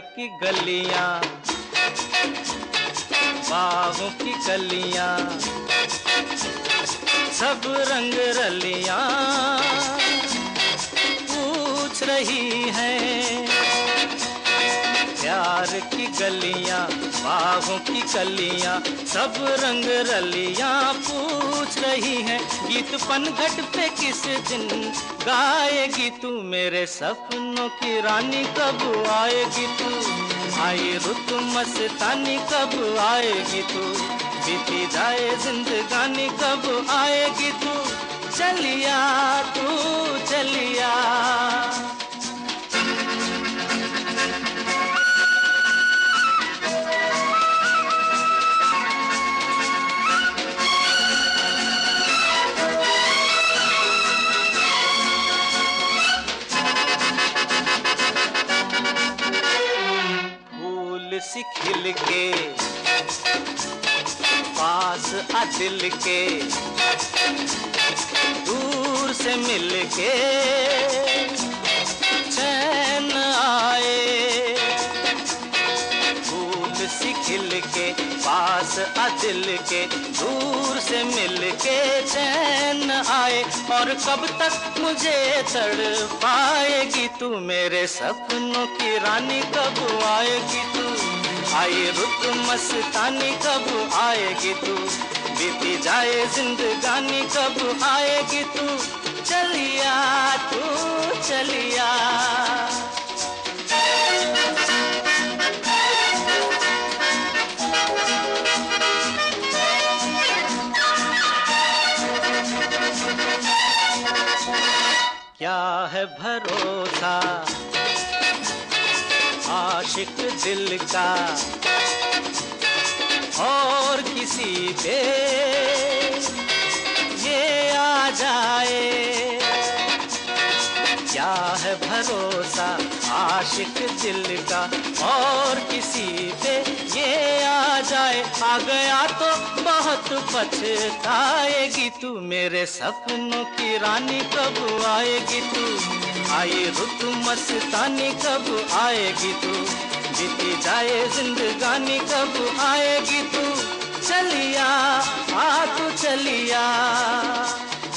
की गलियाँ बागों की गलियाँ सब रंग रलियाँ। की गलियाँ बाहों की कलियाँ, सब रंग रलियाँ पूछ रही हैं। गीत पनघट पे किस दिन गाएगी तू मेरे सपनों की रानी? कब आएगी तू? आई रुत मस्तानी, कब आएगी तू? बीती जाए जिंदगानी, कब आएगी तू? चलिया तू, चलिया फूल सी खिल के पास आ दिल के दूर से मिल के चैन आए। फूल सी खिल के पास आ दिल के दूर से मिल के चैन आए। और कब तक मुझे तड़ पाएगी तू मेरे सपनों की रानी? कब आएगी तू आई रुत मस्तानी, कब आएगी तू? बीती जाए जिंदगानी, कब आएगी तू? चलिया तू, चलिया। क्या है भरोसा? आशिक दिल का और किसी पे ये आ जाए। क्या है भरोसा आशिक दिल का और किसी आ गया तो बहुत पछताएगी तू मेरे सपनों की रानी कब आएगी तू? आई रुत मस्तानी कब आएगी तू? बीती जाए जिंदगानी कब आएगी तू? चलिया, आ तू चलिया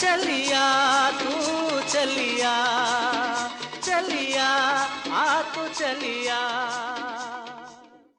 चलिया तू चलिया चलिया, आ तू चलिया।